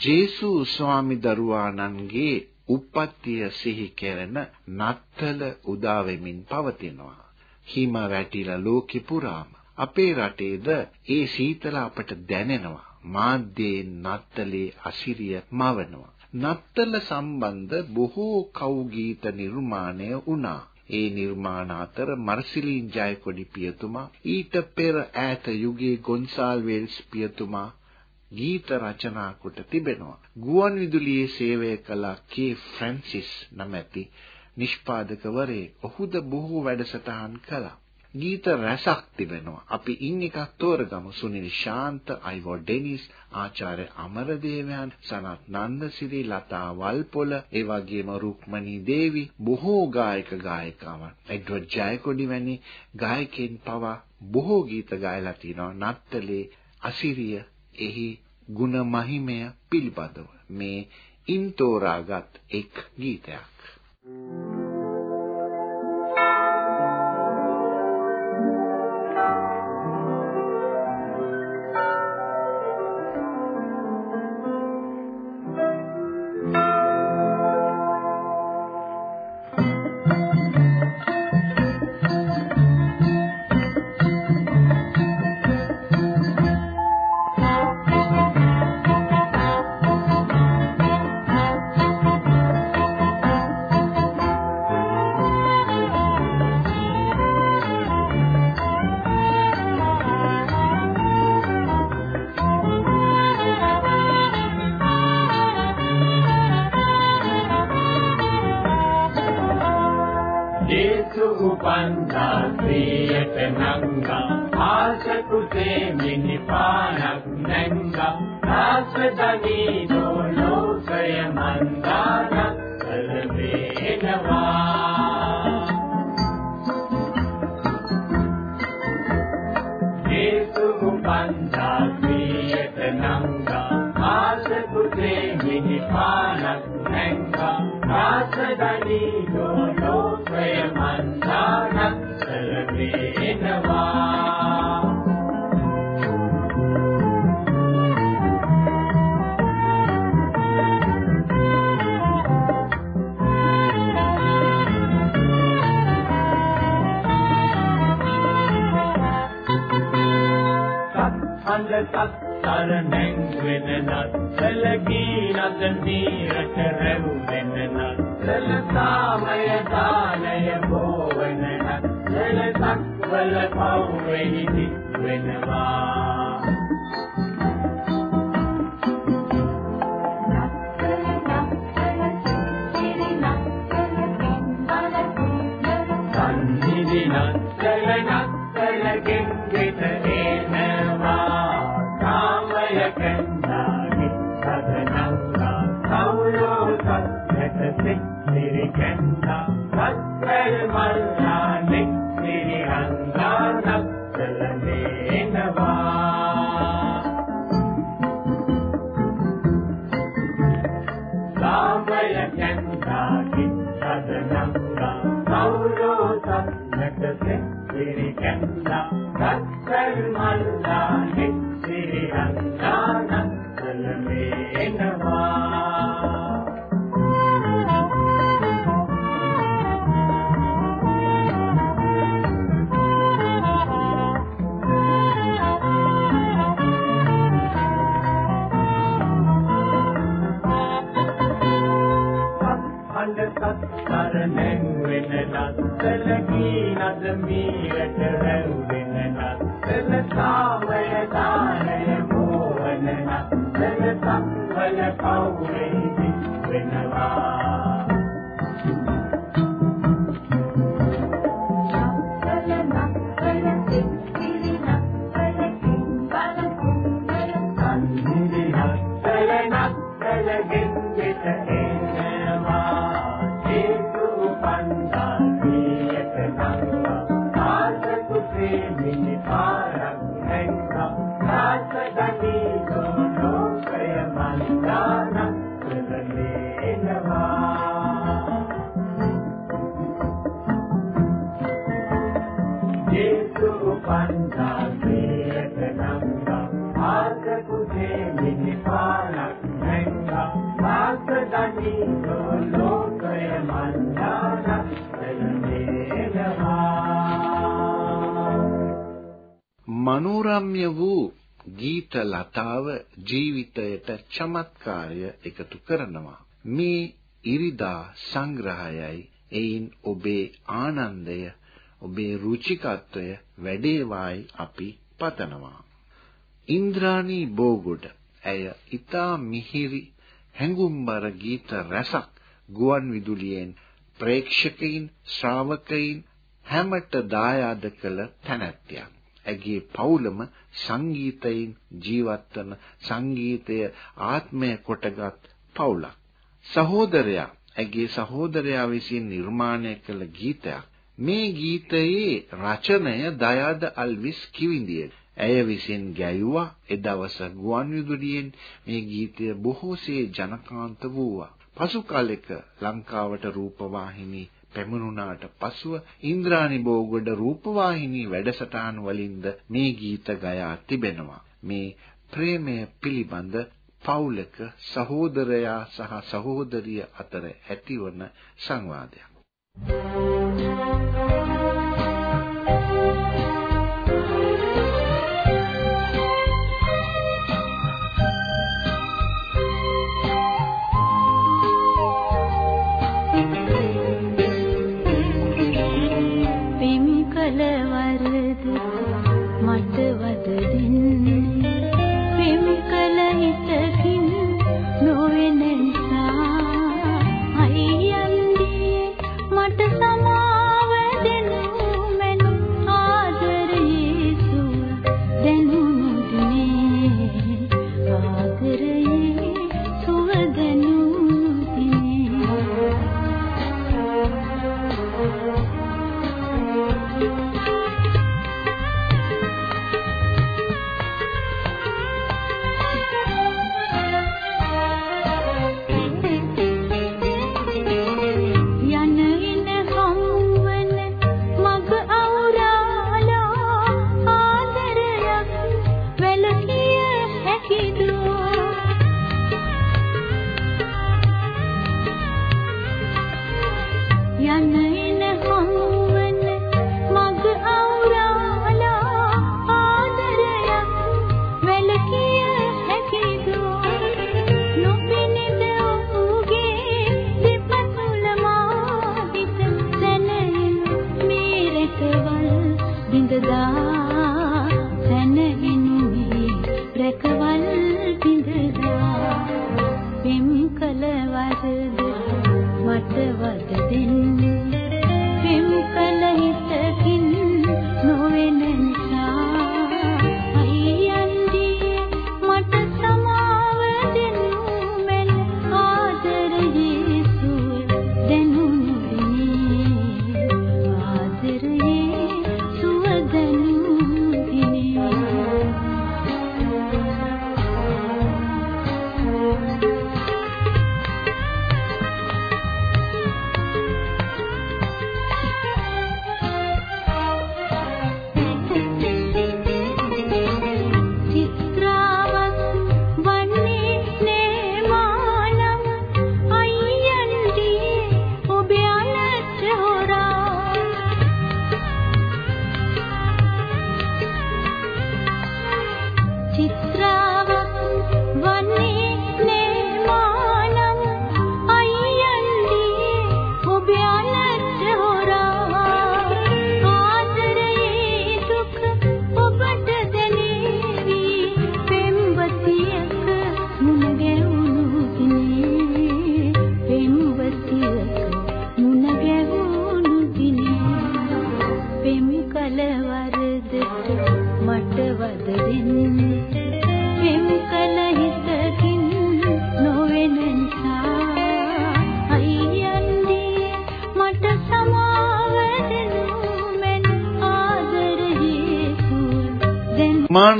ජේසු ස්වාමි දරුවාණන්ගේ උප්පත්තිය සිහි කෙරෙන නත්තල උදා වෙමින් පවතිනවා. හිම වැටිලා ලෝකෙ පුරාම අපේ රටේද ඒ සීතල අපට දැනෙනවා. මාධ්‍යයෙන් නත්තලේ අසිරිය මවනවා. නත්තල සම්බන්ධ බොහෝ කව්ගීත නිර්මාණය වුණා. ඒ නිර්මාණ අතර මර්සිලින් ජයකොඩි පියතුමා ඊට පෙර ඈත යුගයේ ගොන්සාල්වෙල්ස් පියතුමා ගීත රචනා කොට තිබෙනවා. ගුවන් විදුලියේ සේවය කළ කේ ෆ්‍රැන්සිස් නමැති නිෂ්පාදකවරයෙක් ඔහුද බොහෝ වැඩසටහන් කළා. ගීත රසක් තිබෙනවා. අපි ඉන් එකක් තෝරගමු. සුනිල් ශාන්ත, අයිවෝ ඩෙනිස්, ආචාර්ය අමරදේවයන්, සනත් නන්දසිරි, ලතා වල්පොල, ඒ වගේම රුක්මනී දේවි, බොහෝ ගායක ගායිකාවන්, එඩ්වඩ් ජයකොඩි වැනි ගායකයන් පවා බොහෝ ගීත ගායලා තිනවා. නත්තලේ අසිරිය එහි ಗುಣ මහිමය පිළිබඳව මේ ඉන් තෝරාගත් එක් ගීතයක්. Thank you. anga priyata nanga ආසකුතේ මිනිපානක් නැංගා. ආසදනී දෝලෝ සත් සරණෙන් වෙනනත් සැලකී රතනීරට රැව් වෙනනත් සලතාමය දානය පෝවනනත් සැලසක් වල පව් වෙනිති වෙනවා. Hey, my love. මනෝරම්‍ය වූ ගීත ලතාව ජීවිතයට චමත්කාරය එකතු කරනවා. මේ ඉරිදා සංග්‍රහයයි එයින් ඔබේ ආනන්දය ඔබේ රුචිකත්වය වැඩේවායි අපි පතනවා. ඉන්ද්‍රාණී බෝගොඩ ඇය ඊතා මිහිරි හැඟුම්බර ගීත රසක් ගුවන් විදුලියෙන් ප්‍රේක්ෂකයින් ශ්‍රාවකයින් හැමට දායාද කළ තැනැත්තියක්. ඇගේ පවුලම සංගීතයෙන් ජීවත්වන සංගීතය ආත්මය කොටගත් පවුලක්. සහෝදරයා ඇගේ සහෝදරයා විසින් නිර්මාණය කළ ගීතයක්. මේ ගීතයේ රචනය දයාද අල්විස් කිවිඳිය. ඇය විසින් ගැයුවා ඒ දවස ගුවන්විදුලියෙන් මේ ගීතය බොහෝසේ ජනකාන්ත වූවා. පසු කාලෙක ලංකාවට රූපවාහිනී පැමුණුණාට පසුව ඉන්ද්‍රාණි බෝගොඩ රූපවාහිනී වැඩසටහන් වලින්ද මේ ගීත ගයා තිබෙනවා. මේ ප්‍රේමය පිළිබඳ පවුලක සහෝදරයා සහ සහෝදරිය අතර ඇතිවන සංවාදයක්.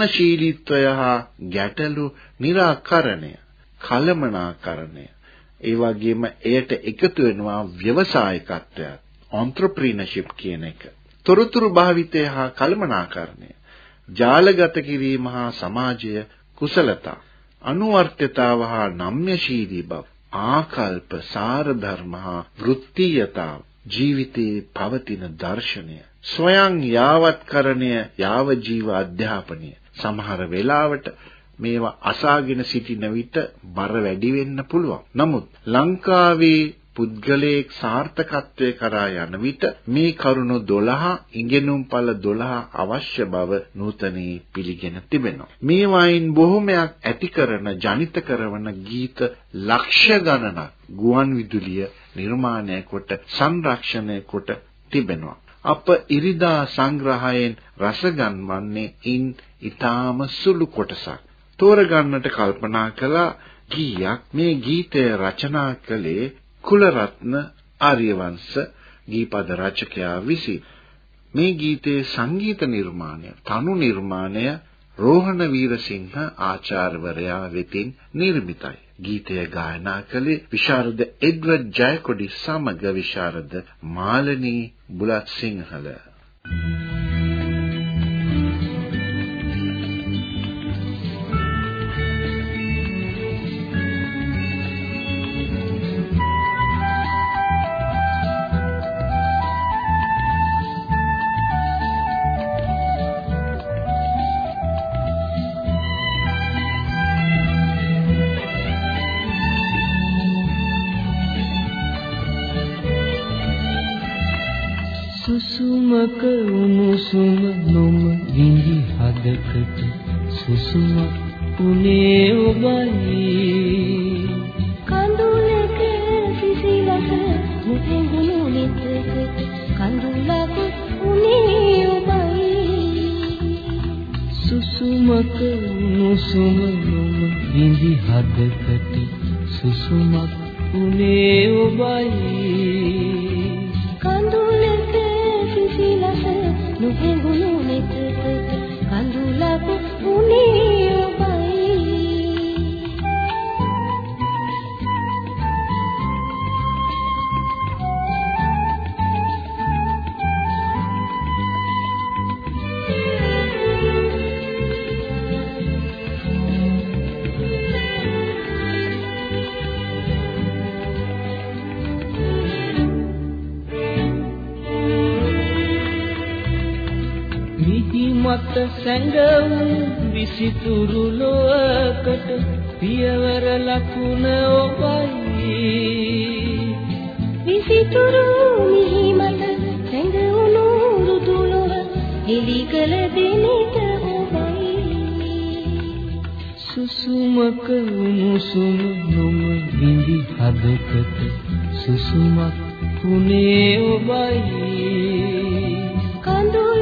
නිර්මාණශීලීත්වය හා ගැටලු निराකරණය කලමනාකරණය ඒ වගේම එයට එකතු වෙනවා ව්‍යවසායකත්වය entrepreneurship කියන එක. තොරතුරු භාවිතය හා කළමනාකරණය, ජාලගත කිරීම හා සමාජය කුසලතා, අනුවර්ත්‍යතාව හා නම්‍යශීලී බව, ආකල්ප සාර ධර්ම හා වෘත්තීයතාව, ජීවිතයේ පවතින දර්ශනය, ස්වයං යාවත්කරණය, යාව ජීව අධ්‍යාපනය සමහර වෙලාවට මේවා අසාගෙන සිටින විට බර වැඩි වෙන්න පුළුවන්. නමුත් ලංකාවේ පුද්ගලයෙක් සාර්ථකත්වයේ කරා යන විට මේ කරුණු 12 ඉගෙනුම්ඵල 12 අවශ්‍ය බව නූතනී පිළිගෙන තිබෙනවා. මේ වයින් බොහොමයක් ඇති කරන ජනිත කරන ගීත ලක්ෂ ගණනක් ගුවන් විදුලිය නිර්මාණය කොට සංරක්ෂණය කොට තිබෙනවා. අප ඉරිදා සංග්‍රහයෙන් රස ගන්වන්නේ ඉන් ඊටාම සුළු කොටසක්. තෝරගන්නට කල්පනා කළා ගීයක් මේ ගීතය රචනා කළේ කුලරත්න ආර්යවංශ ගීපද රචකයා විසින් මේ ගීතයේ සංගීත නිර්මාණය තනු නිර්මාණය රෝහණ වීරසිංහ ආචාර්යවරයා වෙතින් නිර්මිතයි. ගීතය ගායනා කළේ විශාරද එඩ්වඩ් ජයකොඩි සමග විශාරද මාලනී බුලත් සිංහල. Thank you. මත සැඟවුම් විසිතුරු ලෝකට පියවර ලකුණ ඔබයි. විසිතුරු මිහි මත සැඟවුණු රුදුලොව එලි කළ දිනට ඔබයි. සුසුමක උණුසුම නොම විඳි හදකට සුසුමක් පුනේ ඔබයි. නොසෙඟුණු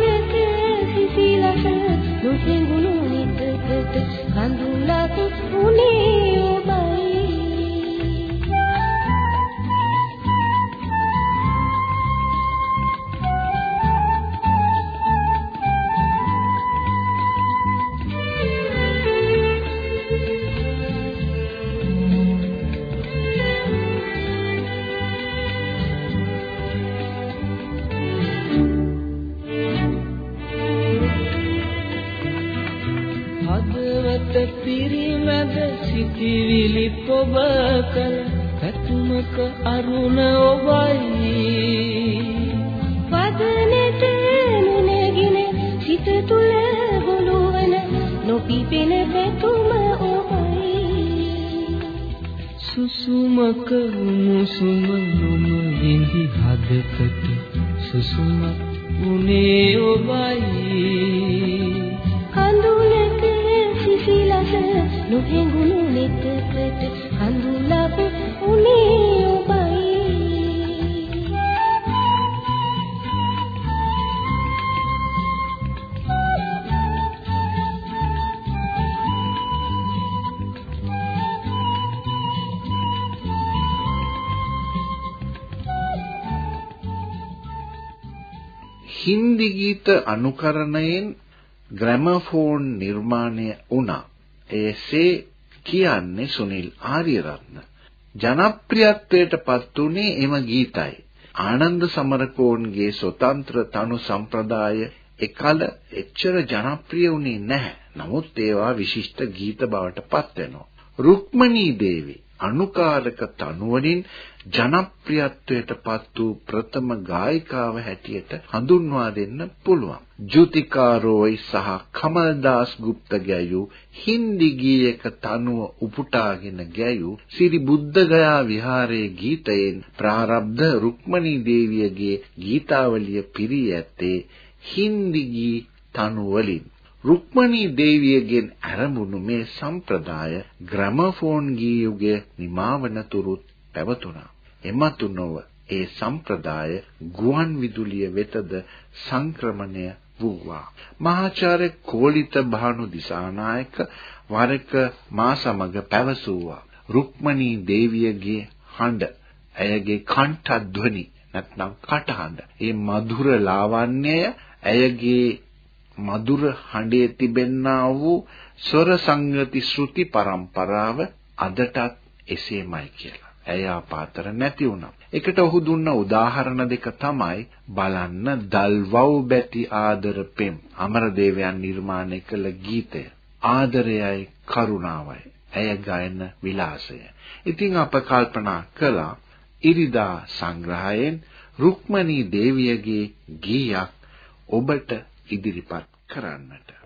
ඔබ කල පැතුමක අරුණ ඔබයි. වදනෙට මුණගෙන සිත තුල ගොළුවන නොපිපෙන පැතුම ඔබයි. සුසුමක මුසුම නොම විඳි හදකට සුසුමක් උනේ ඔබයි සිසිලස නොහෙඟුණු නෙතකට කඳුලක් උනේ ඔබයි හින්දි ගීත අනුකරණයෙන් ග්‍රැමෆෝන් නිර්මාණය වුණා. එසේ කියන්නේ සුනිල් ආරියරත්න. ජනප්‍රියත්වයට පත් වුණේ එම ගීතයි. ආනන්ද සමරකෝන්ගේ ස්වතන්ත්‍ර තනු සම්ප්‍රදාය එකල එච්චර ජනප්‍රිය වුණේ නැහැ. නමුත් ඒවා විශිෂ්ට ගීත බවට පත් වෙනවා. රුක්මනී දේවී අනුකාරක තනුවලින් ජනප්‍රියත්වයට පත් වූ ප්‍රථම ගායිකාව හැටියට හඳුන්වා දෙන්න පුළුවන්. ජුතිකා රෝයි සහ කමල්දාස් ගුප්ත ගැයූ හින්දි ගීයක තනුව උපුටාගෙන ගැයූ සිරි බුද්ධගයා විහාරයේ ගීතයෙන් ප්‍රාරබ්ධ රුක්මනී දේවියගේ ගීතාවලිය පිරී ඇත්තේ හින්දි ගී තනු වලින් රුක්මනී දේවියගෙන් ආරම්භුණු මේ සම්ප්‍රදාය ග්‍රැමෆෝන් ගී යුගයේ නිමාවන තුරුත් පැවතුණා. එමතු නොව ඒ සම්ප්‍රදාය ගුවන් විදුලිය වෙතද සංක්‍රමණය වූවා. මහාචාර්ය කෝලිත භානු දිසානායක වරක මා සමග පැවසුවා. රුක්මනී දේවියගේ හඬ ඇයගේ කණ්ඨධ්වනි නැත්නම් කටහඬ. ඒ මధుර ලාවන්‍යය ඇයගේ මధుර හඬේ තිබෙන්නා වූ ස්වර සංගති ශ්‍රුති පරම්පරාව අදටත් එසේමයි කියලා. ඇය ආපාතර නැති වුණා. එකට ඔහු දුන්න උදාහරණ දෙක තමයි බලන්න දල්වව් බැති ආදර පෙම් අමරදේවයන් නිර්මාණය කළ ගීතය. ආදරයයි කරුණාවයි. ඇය ගයන විලාසය. ඉතින් අප කල්පනා කළා ඉරිදා සංග්‍රහයෙන් රුක්මනී දේවියගේ ගීයක් ඔබට ඉදිරිපත් කරන්නට.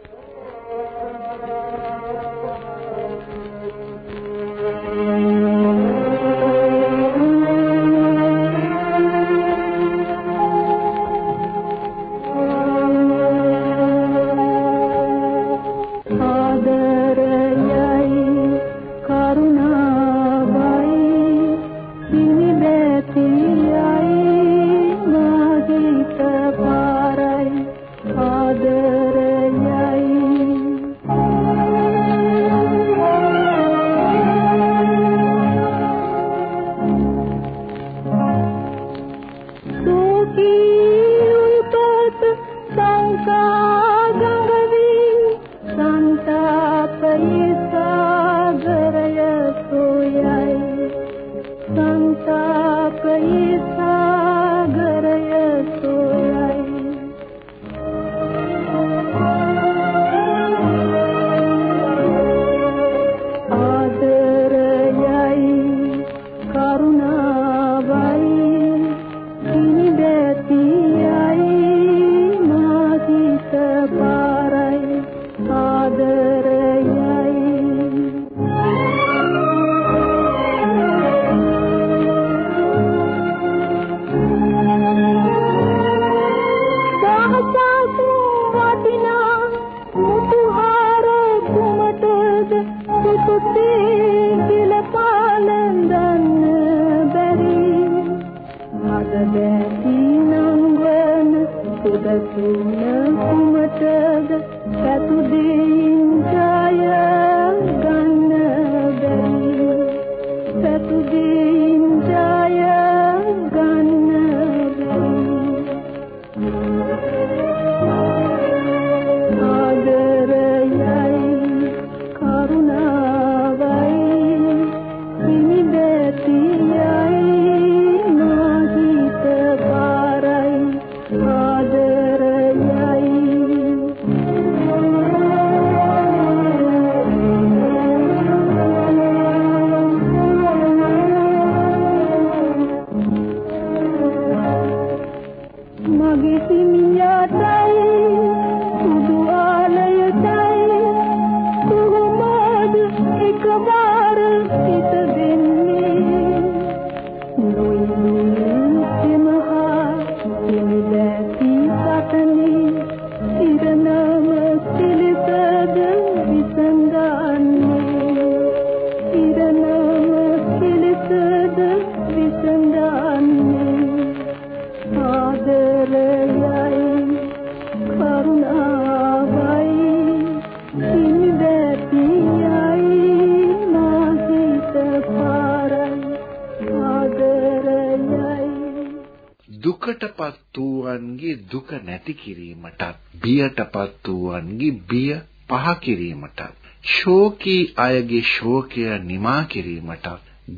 දුකටපත් වූවන්ගේ දුක නැති කිරීමටත් බියටපත් වූවන්ගේ බිය පහ කිරීමටත් ශෝකී අයගේ ශෝකය නිමා කිරීමටත්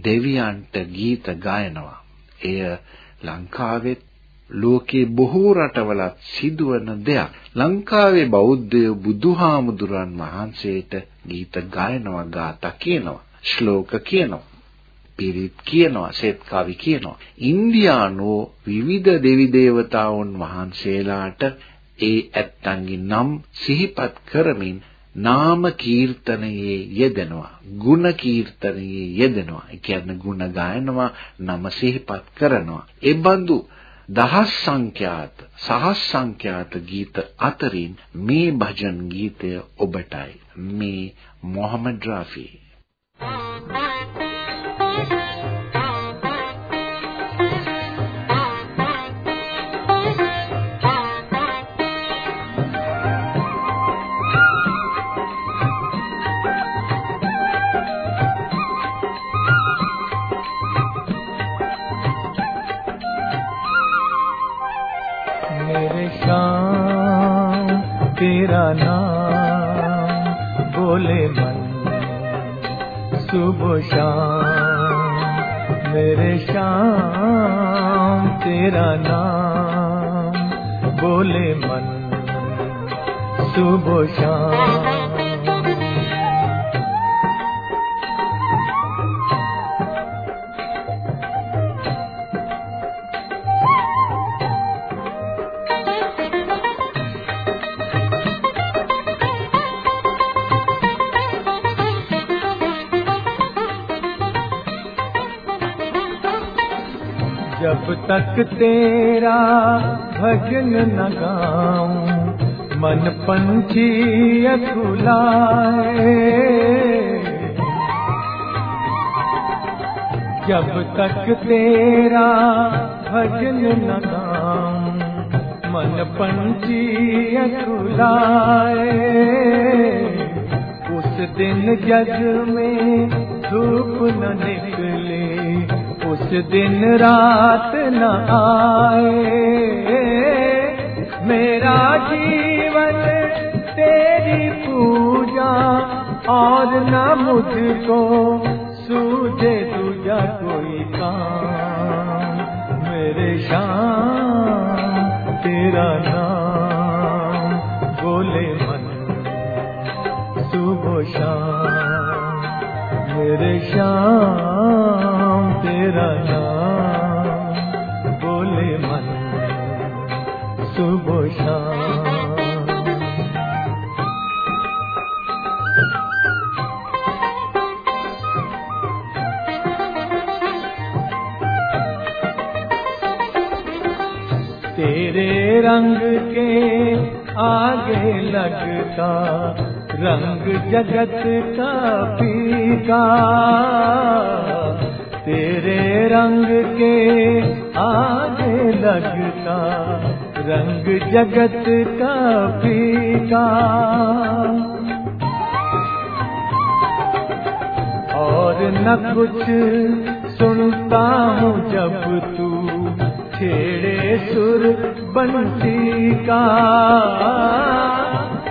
දෙවියන්ට ගීත ගායනවා එය ලංකාවෙත් ලෝකේ බොහෝ රටවලත් සිදුවන දෙයක්. ලංකාවේ බෞද්ධයෝ බුදුහාමුදුරන් වහන්සේට ගීත ගායනවා, ගාථා කියනවා, ශ්ලෝක කියනවා. පිරිත් කියනවා, සෙත් කවි කියනවා. ඉන්දියානෝ විවිධ දෙවි දේවතාවුන් වහන්සේලාට ඒ ඇත්තන්ගේ නම් සිහිපත් කරමින් නාම කීර්තනයේ යෙදෙනවා ගුණ කීර්තනයේ යෙදෙනවා. ඒ කියන්නේ ගුණ ගායනවා නම සිහිපත් කරනවා. ඒ බඳු දහස් සංඛ්‍යාත සහස් සංඛ්‍යාත ගීත අතරින් මේ භජන් ගීතය ඔබටයි. මේ මොහමඩ් රාෆි. तेरा नाम। बोले मन सुबह शाम। मेरे शाम तेरा नाम। बोले मन सुबह शाम। तक तेरा भजन न गाऊं। मन पंछी अकुलाए जब तक तेरा भजन न गाऊं, मन पंछी अकुलाए उस दिन जग में धूप न निकले। उस दिन रात न आए। मेरा जीवन तेरी पूजा और न मुझको सूझे दूजा कोई काम। मेरे शाम तेरा नाम बोले मन सुबह शाम। मेरे शाम तेरा नाम। बोले मन सुबह तेरे रंग के आगे लगता रंग जगत का फीका। तेरे रंग के आगे लगता रंग जगत का फीका। और न कुछ सुनता हूँ जब तू छेड़े सुर बंसी का।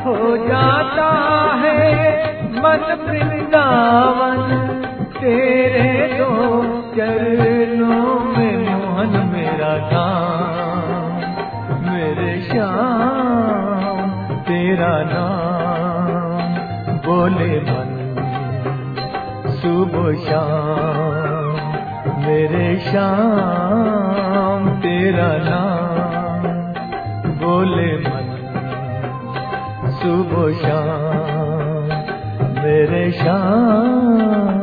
हो जाता है मन वृंदावन तेरे दो चरणों में मोहन मेरा काम मेरे श्याम तेरा नाम। बोले मन सुबह शाम मेरे शाम तेरा नाम। बोले मन सुबह शाम मेरे शाम